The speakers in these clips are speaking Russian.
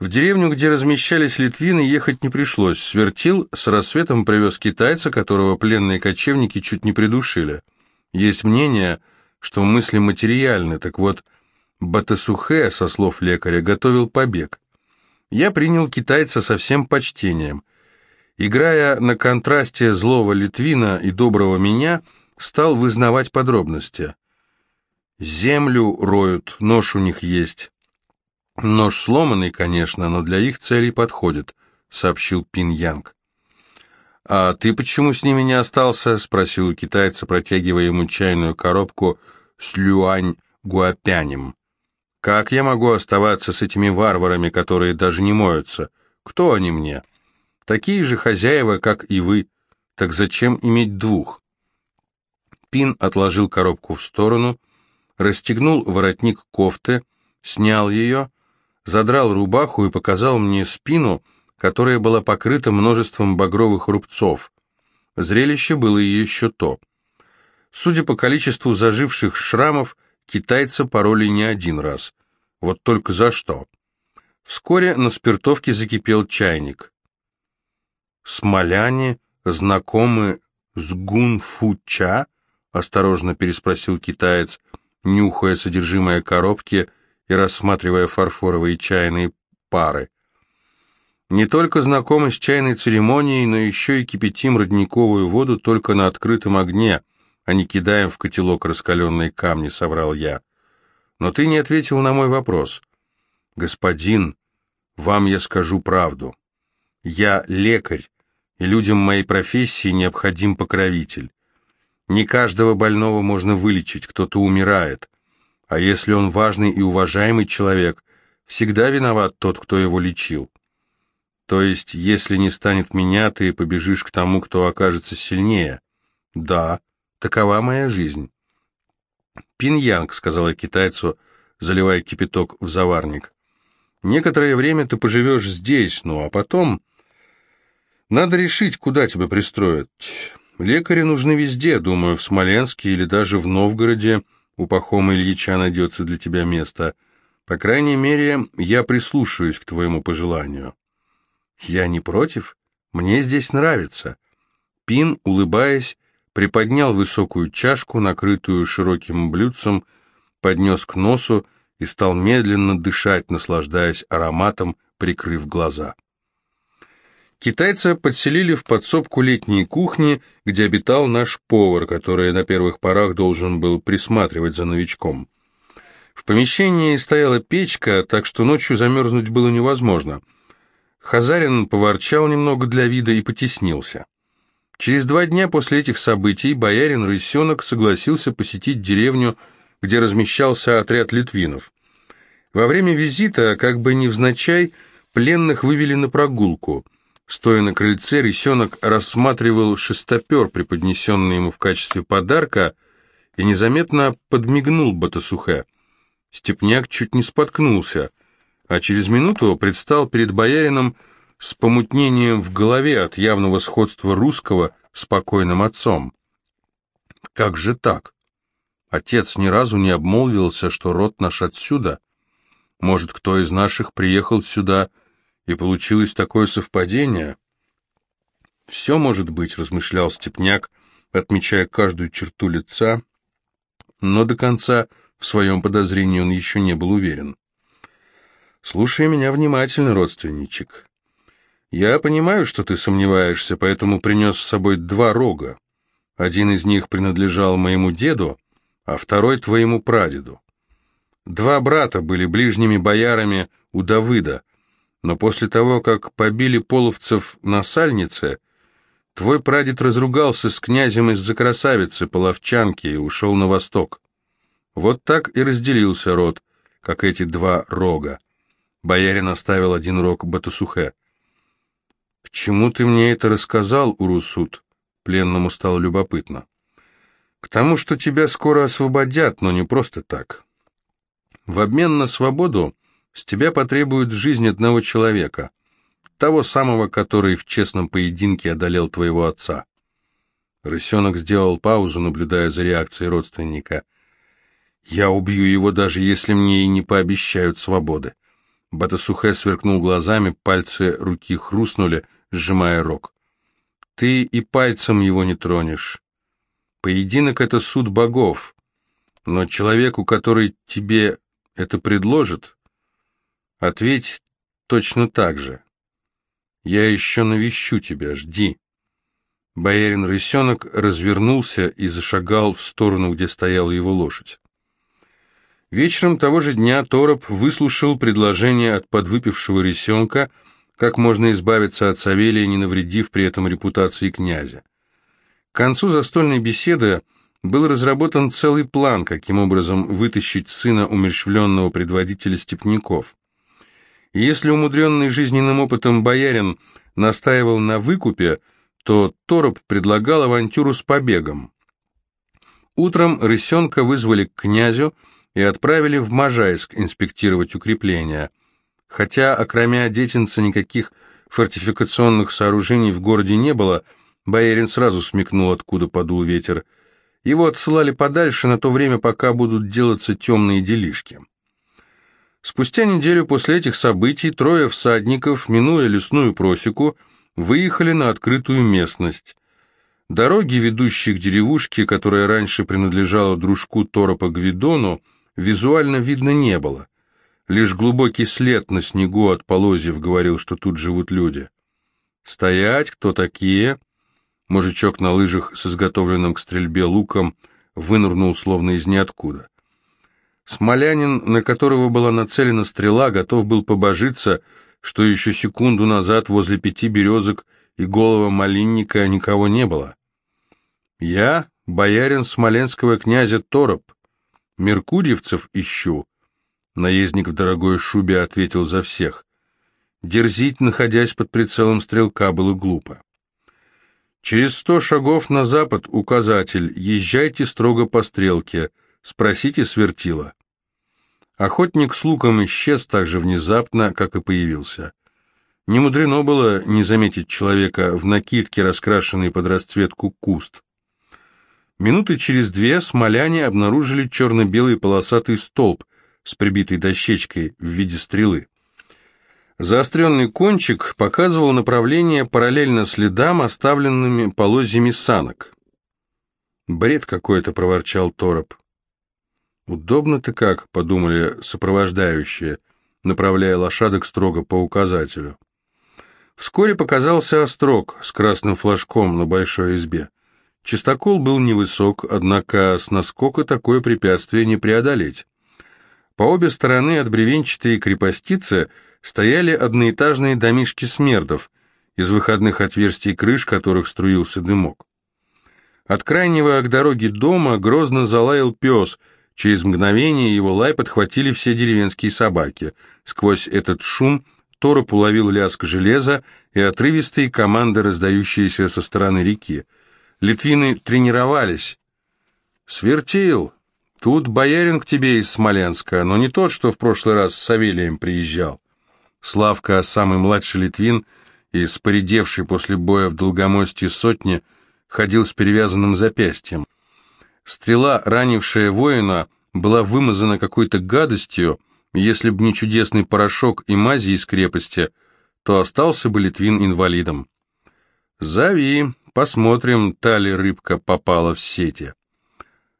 В деревню, где размещались литвины, ехать не пришлось. Свертил с рассветом привез китайца, которого пленные кочевники чуть не придушили. Есть мнение, что мысли материальны, так вот, Батасухе, со слов лекаря, готовил побег. Я принял китайца со всем почтением. Играя на контрасте злого Литвина и доброго меня, стал вызнавать подробности. Землю роют, нож у них есть. Нож сломанный, конечно, но для их целей подходит, сообщил Пин Янг. «А ты почему с ними не остался?» — спросил у китайца, протягивая ему чайную коробку с люань гуапянем. «Как я могу оставаться с этими варварами, которые даже не моются? Кто они мне? Такие же хозяева, как и вы. Так зачем иметь двух?» Пин отложил коробку в сторону, расстегнул воротник кофты, снял ее, задрал рубаху и показал мне спину, которая была покрыта множеством багровых рубцов. Зрелище было еще то. Судя по количеству заживших шрамов, китайца пороли не один раз. Вот только за что. Вскоре на спиртовке закипел чайник. «Смоляне знакомы с гунфуча?» — осторожно переспросил китаец, нюхая содержимое коробки и рассматривая фарфоровые чайные пары. Не только знакомы с чайной церемонией, но еще и кипятим родниковую воду только на открытом огне, а не кидаем в котелок раскаленные камни, соврал я. Но ты не ответил на мой вопрос. Господин, вам я скажу правду. Я лекарь, и людям моей профессии необходим покровитель. Не каждого больного можно вылечить, кто-то умирает. А если он важный и уважаемый человек, всегда виноват тот, кто его лечил. То есть, если не станет меня, ты побежишь к тому, кто окажется сильнее. Да, такова моя жизнь. Пиньянг, сказала китайцу, заливая кипяток в заварник. Некоторое время ты поживешь здесь, ну а потом... Надо решить, куда тебя пристроить. Лекари нужны везде, думаю, в Смоленске или даже в Новгороде. У Пахома Ильича найдется для тебя место. По крайней мере, я прислушаюсь к твоему пожеланию. «Я не против. Мне здесь нравится». Пин, улыбаясь, приподнял высокую чашку, накрытую широким блюдцем, поднес к носу и стал медленно дышать, наслаждаясь ароматом, прикрыв глаза. Китайца подселили в подсобку летней кухни, где обитал наш повар, который на первых порах должен был присматривать за новичком. В помещении стояла печка, так что ночью замерзнуть было невозможно — Хазарин поворчал немного для вида и потеснился. Через два дня после этих событий боярин Рысенок согласился посетить деревню, где размещался отряд литвинов. Во время визита, как бы невзначай, пленных вывели на прогулку. Стоя на крыльце, Рысенок рассматривал шестопер, преподнесенный ему в качестве подарка, и незаметно подмигнул Батасухе. Степняк чуть не споткнулся — а через минуту предстал перед боярином с помутнением в голове от явного сходства русского с покойным отцом. Как же так? Отец ни разу не обмолвился, что род наш отсюда. Может, кто из наших приехал сюда, и получилось такое совпадение? Все может быть, размышлял Степняк, отмечая каждую черту лица, но до конца в своем подозрении он еще не был уверен. Слушай меня внимательно, родственничек. Я понимаю, что ты сомневаешься, поэтому принес с собой два рога. Один из них принадлежал моему деду, а второй твоему прадеду. Два брата были ближними боярами у Давыда, но после того, как побили половцев на сальнице, твой прадед разругался с князем из-за красавицы, половчанки, и ушел на восток. Вот так и разделился род, как эти два рога. Боярин оставил один рог Батусухе. «К чему ты мне это рассказал, Урусут?» Пленному стало любопытно. «К тому, что тебя скоро освободят, но не просто так. В обмен на свободу с тебя потребуют жизнь одного человека, того самого, который в честном поединке одолел твоего отца». Рысенок сделал паузу, наблюдая за реакцией родственника. «Я убью его, даже если мне и не пообещают свободы. Батасухе сверкнул глазами, пальцы руки хрустнули, сжимая рог. «Ты и пальцем его не тронешь. Поединок — это суд богов, но человеку, который тебе это предложит, ответь точно так же. Я еще навещу тебя, жди». Боярин Рысенок развернулся и зашагал в сторону, где стояла его лошадь. Вечером того же дня Тороп выслушал предложение от подвыпившего рысенка, как можно избавиться от Савелия, не навредив при этом репутации князя. К концу застольной беседы был разработан целый план, каким образом вытащить сына умерщвленного предводителя степняков. Если умудренный жизненным опытом боярин настаивал на выкупе, то Тороп предлагал авантюру с побегом. Утром рысенка вызвали к князю, и отправили в Можайск инспектировать укрепления. Хотя, окромя детинца, никаких фортификационных сооружений в городе не было, боярин сразу смекнул, откуда подул ветер. Его отсылали подальше на то время, пока будут делаться темные делишки. Спустя неделю после этих событий трое всадников, минуя лесную просеку, выехали на открытую местность. Дороги, ведущие к деревушке, которая раньше принадлежала дружку Торопа Гвидону, визуально видно не было. Лишь глубокий след на снегу от полозьев говорил, что тут живут люди. «Стоять! Кто такие?» Мужичок на лыжах с изготовленным к стрельбе луком вынырнул словно из ниоткуда. Смолянин, на которого была нацелена стрела, готов был побожиться, что еще секунду назад возле пяти березок и голого малинника никого не было. «Я, боярин смоленского князя Тороп, Меркурьевцев ищу. Наездник в дорогой шубе ответил за всех. Дерзить, находясь под прицелом стрелка, было глупо. Через сто шагов на запад указатель «Езжайте строго по стрелке», спросите свертила. Охотник с луком исчез так же внезапно, как и появился. Не мудрено было не заметить человека в накидке, раскрашенной под расцветку куст. Минуты через две смоляне обнаружили черно-белый полосатый столб с прибитой дощечкой в виде стрелы. Заостренный кончик показывал направление параллельно следам, оставленными полозьями санок. «Бред какой-то», — проворчал Тороп. «Удобно-то как», — подумали сопровождающие, направляя лошадок строго по указателю. Вскоре показался острог с красным флажком на большой избе. Чистокол был невысок, однако с наскока такое препятствие не преодолеть. По обе стороны от бревенчатой крепостицы стояли одноэтажные домишки смердов, из выходных отверстий крыш которых струился дымок. От крайнего к дороге дома грозно залаял пес, через мгновение его лай подхватили все деревенские собаки. Сквозь этот шум Тороп уловил лязг железа и отрывистые команды, раздающиеся со стороны реки. Литвины тренировались. «Свертил, тут боярин к тебе из Смоленска, но не тот, что в прошлый раз с Савелием приезжал». Славка, самый младший литвин и споредевший после боя в Долгомосте сотни, ходил с перевязанным запястьем. Стрела, ранившая воина, была вымазана какой-то гадостью, если б не чудесный порошок и мази из крепости, то остался бы Литвин инвалидом. «Зови», Посмотрим, та ли рыбка попала в сети.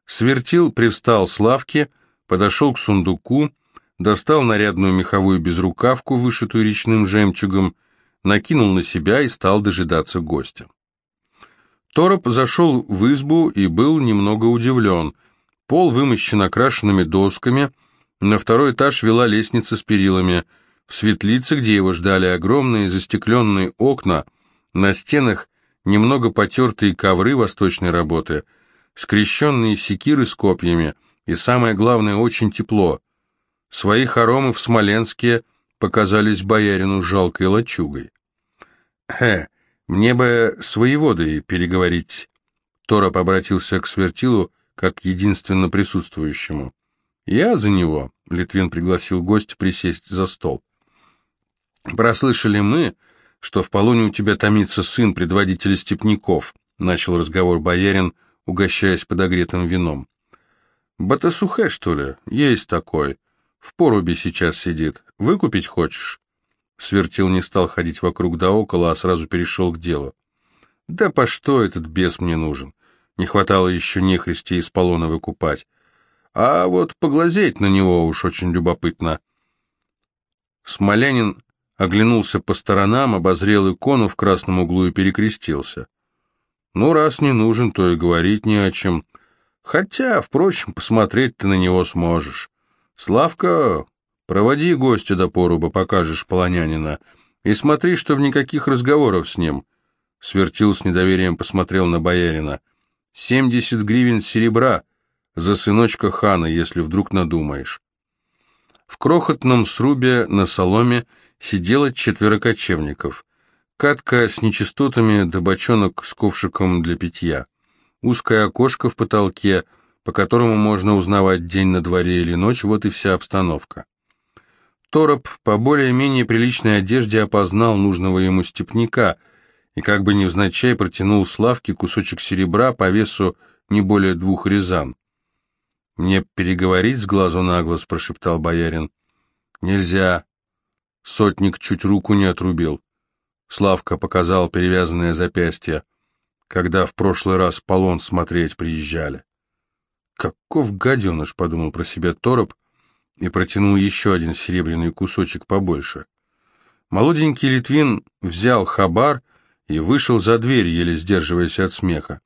Свертил привстал с лавки, подошел к сундуку, достал нарядную меховую безрукавку, вышитую речным жемчугом, накинул на себя и стал дожидаться гостя. Тороп зашел в избу и был немного удивлен. Пол вымощен окрашенными досками, на второй этаж вела лестница с перилами. В светлице, где его ждали огромные застекленные окна, на стенах немного потертые ковры восточной работы, скрещенные секиры с копьями и, самое главное, очень тепло. Свои хоромы в Смоленске показались боярину жалкой лачугой. «Хе, мне бы с воеводой переговорить», — Тороп обратился к Свертилу как единственно присутствующему. «Я за него», — Литвин пригласил гостя присесть за стол. «Прослышали мы, что в полоне у тебя томится сын предводителя степняков», — начал разговор боярин, угощаясь подогретым вином. «Батасухе, что ли? Есть такой. В поруби сейчас сидит. Выкупить хочешь?» Свертил не стал ходить вокруг да около, а сразу перешел к делу. «Да по что этот бес мне нужен? Не хватало еще нехристи из полона выкупать. А вот поглазеть на него уж очень любопытно». Смолянин оглянулся по сторонам, обозрел икону в красном углу и перекрестился. «Ну, раз не нужен, то и говорить не о чем. Хотя, впрочем, посмотреть ты на него сможешь. Славка, проводи гостя до поруба, покажешь полонянина, и смотри, что никаких разговоров с ним». Свертил с недоверием посмотрел на боярина. «Семьдесят гривен серебра за сыночка хана, если вдруг надумаешь». В крохотном срубе на соломе сидело четверо кочевников. Катка с нечистотами да бочонок с ковшиком для питья. Узкое окошко в потолке, по которому можно узнавать день на дворе или ночь, вот и вся обстановка. Тороп по более-менее приличной одежде опознал нужного ему степняка и как бы невзначай протянул Славке кусочек серебра по весу не более двух резан. «Мне переговорить с глазу на глаз?» — прошептал боярин. «Нельзя». Сотник чуть руку не отрубил. Славка показал перевязанное запястье, когда в прошлый раз полон смотреть приезжали. «Каков гаденыш!» — подумал про себя Тороп и протянул еще один серебряный кусочек побольше. Молоденький Литвин взял хабар и вышел за дверь, еле сдерживаясь от смеха.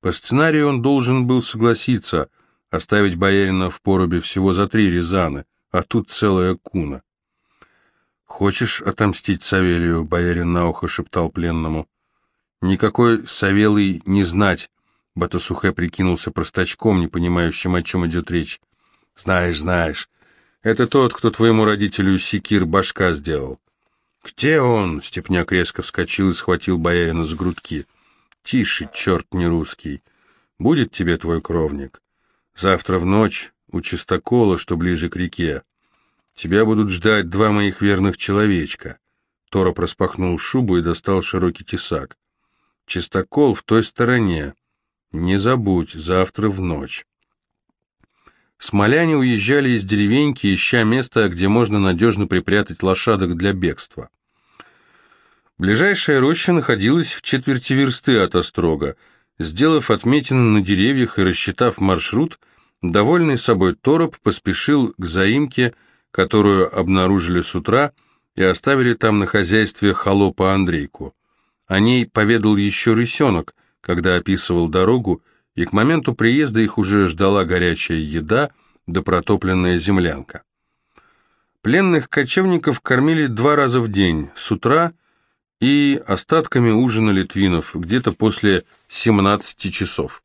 По сценарию он должен был согласиться — Оставить боярина в порубе всего за три рязаны, а тут целая куна. «Хочешь отомстить Савелию?» — боярин на ухо шептал пленному. «Никакой Савелый не знать», — Батасухе прикинулся простачком, не понимающим, о чем идет речь. «Знаешь, знаешь, это тот, кто твоему родителю секир башка сделал». «Где он?» — Степняк резко вскочил и схватил боярина с грудки. «Тише, черт не русский. Будет тебе твой кровник. Завтра в ночь у чистокола, что ближе к реке. Тебя будут ждать два моих верных человечка. Тороп распахнул шубу и достал широкий тесак. Чистокол в той стороне. Не забудь, завтра в ночь. Смоляне уезжали из деревеньки, ища место, где можно надежно припрятать лошадок для бегства. Ближайшая роща находилась в четверти версты от Острога, Сделав отметины на деревьях и рассчитав маршрут, довольный собой Тороп поспешил к заимке, которую обнаружили с утра и оставили там на хозяйстве холопа Андрейку. О ней поведал еще рысенок, когда описывал дорогу, и к моменту приезда их уже ждала горячая еда да протопленная землянка. Пленных кочевников кормили два раза в день, с утра и остатками ужина литвинов, где-то после 17 часов.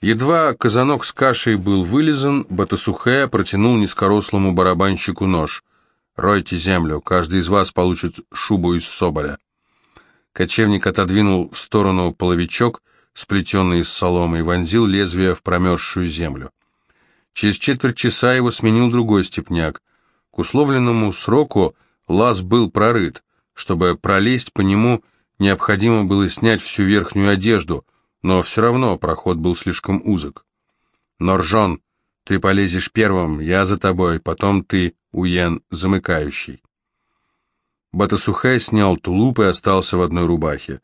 Едва казанок с кашей был вылизан, Батасухе протянул низкорослому барабанщику нож. «Ройте землю, каждый из вас получит шубу из соболя». Кочевник отодвинул в сторону половичок, сплетенный из соломы, и вонзил лезвие в промерзшую землю. Через четверть часа его сменил другой степняк. К условленному сроку лаз был прорыт. Чтобы пролезть по нему, необходимо было снять всю верхнюю одежду, но все равно проход был слишком узок. «Норжон, ты полезешь первым, я за тобой, потом ты, Уен, замыкающий». Батасухай снял тулуп и остался в одной рубахе.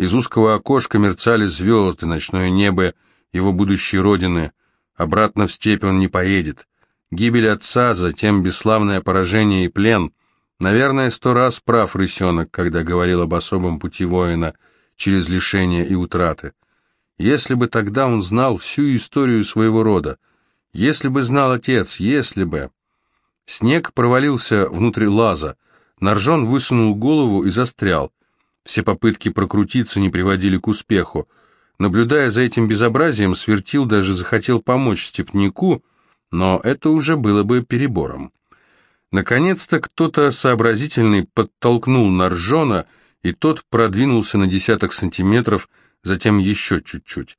Из узкого окошка мерцали звезды, ночное небо его будущей родины. Обратно в степь он не поедет. Гибель отца, затем бесславное поражение и плен Наверное, сто раз прав рысенок, когда говорил об особом пути воина через лишение и утраты. Если бы тогда он знал всю историю своего рода, если бы знал отец, если бы... Снег провалился внутрь лаза, Наржон высунул голову и застрял. Все попытки прокрутиться не приводили к успеху. Наблюдая за этим безобразием, Свертил даже захотел помочь степняку, но это уже было бы перебором. Наконец-то кто-то сообразительный подтолкнул Наржона, и тот продвинулся на десяток сантиметров, затем еще чуть-чуть.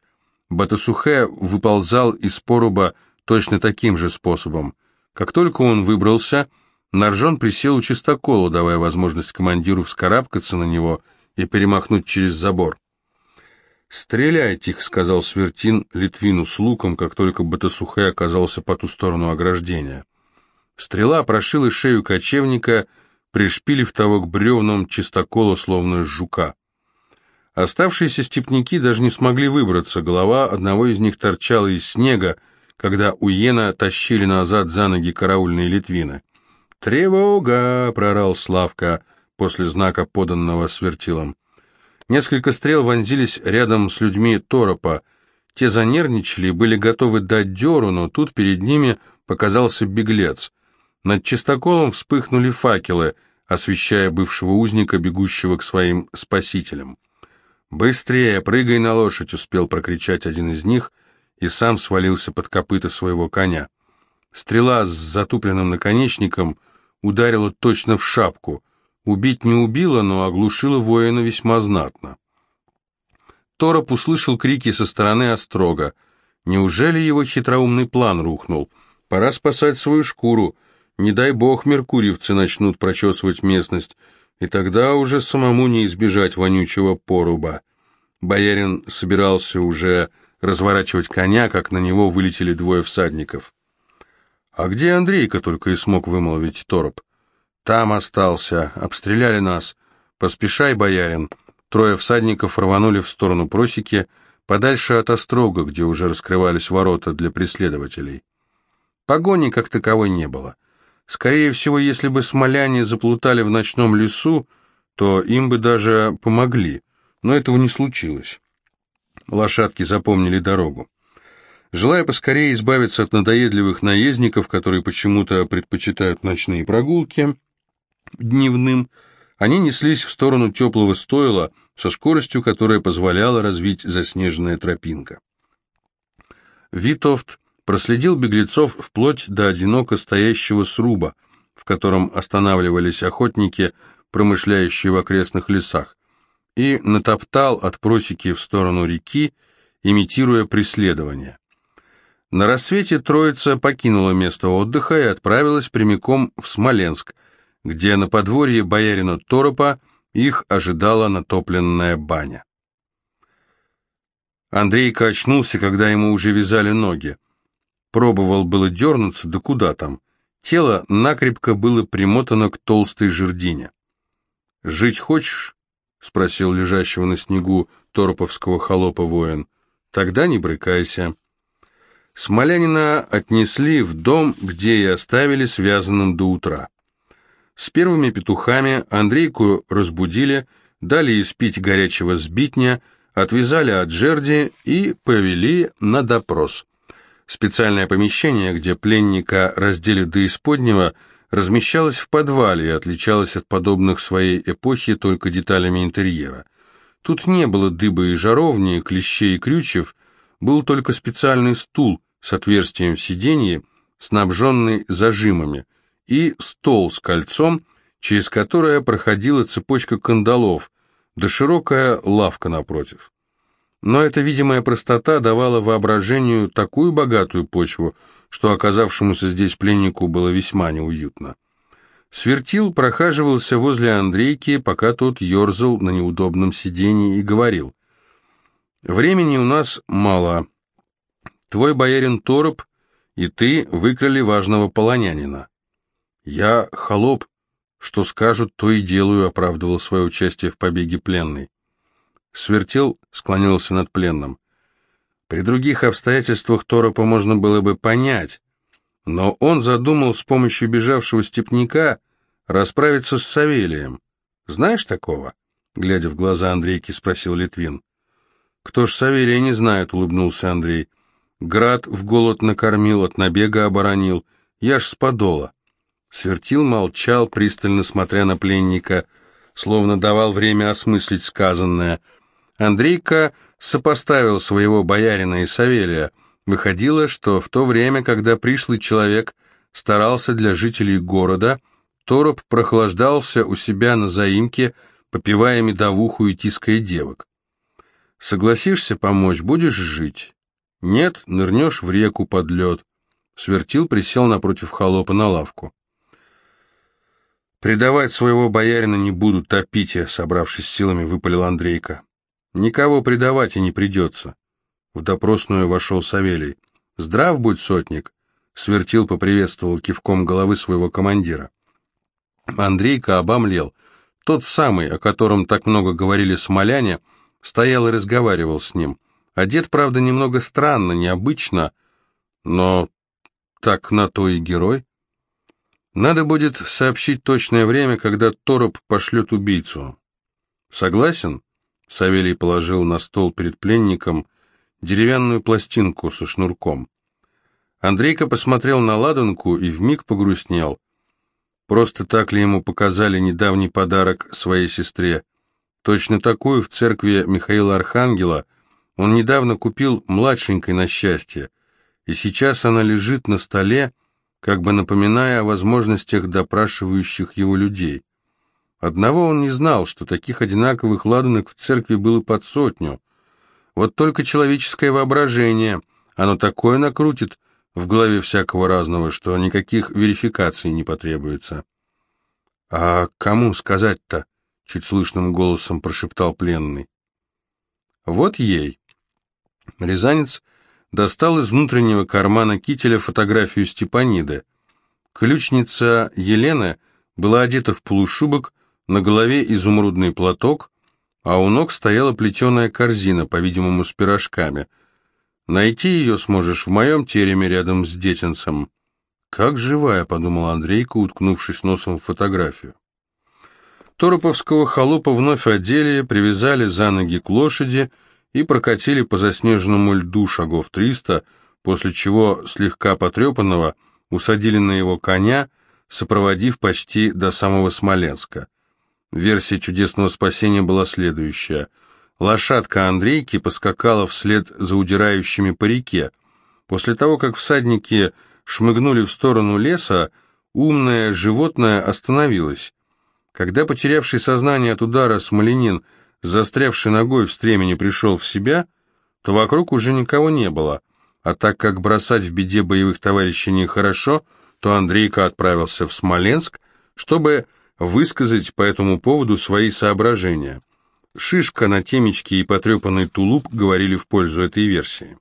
Батасухе выползал из поруба точно таким же способом. Как только он выбрался, Наржон присел у чистокола, давая возможность командиру вскарабкаться на него и перемахнуть через забор. «Стреляйте их», — сказал Свертин Литвину с луком, как только Батасухе оказался по ту сторону ограждения. Стрела прошила шею кочевника, пришпилив того к бревнам чистокола, словно жука. Оставшиеся степняки даже не смогли выбраться, голова одного из них торчала из снега, когда у Йена тащили назад за ноги караульные литвины. «Тревога!» — прорал Славка после знака, поданного свертилом. Несколько стрел вонзились рядом с людьми Торопа. Те занервничали и были готовы дать дёру, но тут перед ними показался беглец. Над чистоколом вспыхнули факелы, освещая бывшего узника, бегущего к своим спасителям. «Быстрее, прыгай на лошадь!» — успел прокричать один из них и сам свалился под копыта своего коня. Стрела с затупленным наконечником ударила точно в шапку. Убить не убила, но оглушила воина весьма знатно. Тороп услышал крики со стороны острога. Неужели его хитроумный план рухнул? Пора спасать свою шкуру. Не дай бог меркурьевцы начнут прочесывать местность и тогда уже самому не избежать вонючего поруба. Боярин собирался уже разворачивать коня, как на него вылетели двое всадников. «А где Андрейка?» — только и смог вымолвить Тороп. «Там остался. Обстреляли нас. Поспешай, боярин». Трое всадников рванули в сторону просеки, подальше от острога, где уже раскрывались ворота для преследователей. Погони как таковой не было. Скорее всего, если бы смоляне заплутали в ночном лесу, то им бы даже помогли, но этого не случилось. Лошадки запомнили дорогу. Желая поскорее избавиться от надоедливых наездников, которые почему-то предпочитают ночные прогулки дневным, они неслись в сторону теплого стойла со скоростью, которая позволяла развить заснеженная тропинка. Витовт проследил беглецов вплоть до одиноко стоящего сруба, в котором останавливались охотники, промышляющие в окрестных лесах, и натоптал от просеки в сторону реки, имитируя преследование. На рассвете троица покинула место отдыха и отправилась прямиком в Смоленск, где на подворье боярина Торопа их ожидала натопленная баня. Андрейка очнулся, когда ему уже вязали ноги. Пробовал было дернуться, да куда там. Тело накрепко было примотано к толстой жердине. «Жить хочешь?» — спросил лежащего на снегу тороповского холопа воин. «Тогда не брыкайся». Смолянина отнесли в дом, где и оставили связанным до утра. С первыми петухами Андрейку разбудили, дали испить горячего сбитня, отвязали от жерди и повели на допрос. Специальное помещение, где пленника раздели до исподнего, размещалось в подвале и отличалось от подобных своей эпохи только деталями интерьера. Тут не было дыба и жаровни, клещей и крючев, был только специальный стул с отверстием в сиденье, снабженный зажимами, и стол с кольцом, через которое проходила цепочка кандалов, да широкая лавка напротив. Но эта видимая простота давала воображению такую богатую почву, что оказавшемуся здесь пленнику было весьма неуютно. Свертил прохаживался возле Андрейки, пока тот ерзал на неудобном сиденье и говорил. «Времени у нас мало. Твой боярин Тороп и ты выкрали важного полонянина. Я холоп, что скажут, то и делаю», — оправдывал свое участие в побеге пленный. Свертел склонился над пленным. При других обстоятельствах Торопа можно было бы понять, но он задумал с помощью бежавшего степняка расправиться с Савелием. «Знаешь такого?» — глядя в глаза Андрейки, спросил Литвин. «Кто ж Савелия не знает», — улыбнулся Андрей. «Град в голод накормил, от набега оборонил. Я ж с подола». Свертил молчал, пристально смотря на пленника, словно давал время осмыслить сказанное — Андрейка сопоставил своего боярина и Савелия. Выходило, что в то время, когда пришлый человек старался для жителей города, Тороп прохлаждался у себя на заимке, попивая медовуху и тиская девок. Согласишься помочь, будешь жить. Нет, нырнешь в реку под лед. Свертил присел напротив холопа на лавку. «Предавать своего боярина не буду, топите», — собравшись силами, выпалил Андрейка. Никого предавать и не придется. В допросную вошел Савелий. Здрав будь, сотник. Свертил поприветствовал кивком головы своего командира. Андрейка обомлел. Тот самый, о котором так много говорили смоляне, стоял и разговаривал с ним. Одет, правда, немного странно, необычно, но так на то и герой. Надо будет сообщить точное время, когда Тороп пошлет убийцу. Согласен? Савелий положил на стол перед пленником деревянную пластинку со шнурком. Андрейка посмотрел на ладанку и вмиг погрустнел. Просто так ли ему показали недавний подарок своей сестре? Точно такую в церкви Михаила Архангела он недавно купил младшенькой на счастье, и сейчас она лежит на столе, как бы напоминая о возможностях допрашивающих его людей. Одного он не знал, что таких одинаковых ладанок в церкви было под сотню. Вот только человеческое воображение, оно такое накрутит, в голове всякого разного, что никаких верификаций не потребуется. «А кому сказать-то?» — чуть слышным голосом прошептал пленный. «Вот ей». Рязанец достал из внутреннего кармана кителя фотографию Степаниды. Ключница Елена была одета в полушубок, на голове изумрудный платок, а у ног стояла плетеная корзина, по-видимому, с пирожками — Найти ее сможешь в моем тереме рядом с детенцем. Как живая, подумал Андрейка, уткнувшись носом в фотографию. Тороповского холопа вновь одели, привязали за ноги к лошади и прокатили по заснеженному льду шагов триста, после чего слегка потрепанного усадили на его коня, сопроводив почти до самого Смоленска. Версия чудесного спасения была следующая – Лошадка Андрейки поскакала вслед за удирающими по реке. После того, как всадники шмыгнули в сторону леса, умное животное остановилось. Когда потерявший сознание от удара смоленин, застрявший ногой в стремени, пришел в себя, то вокруг уже никого не было, а так как бросать в беде боевых товарищей нехорошо, то Андрейка отправился в Смоленск, чтобы высказать по этому поводу свои соображения. Шишка на темечке и потрепанный тулуп говорили в пользу этой версии.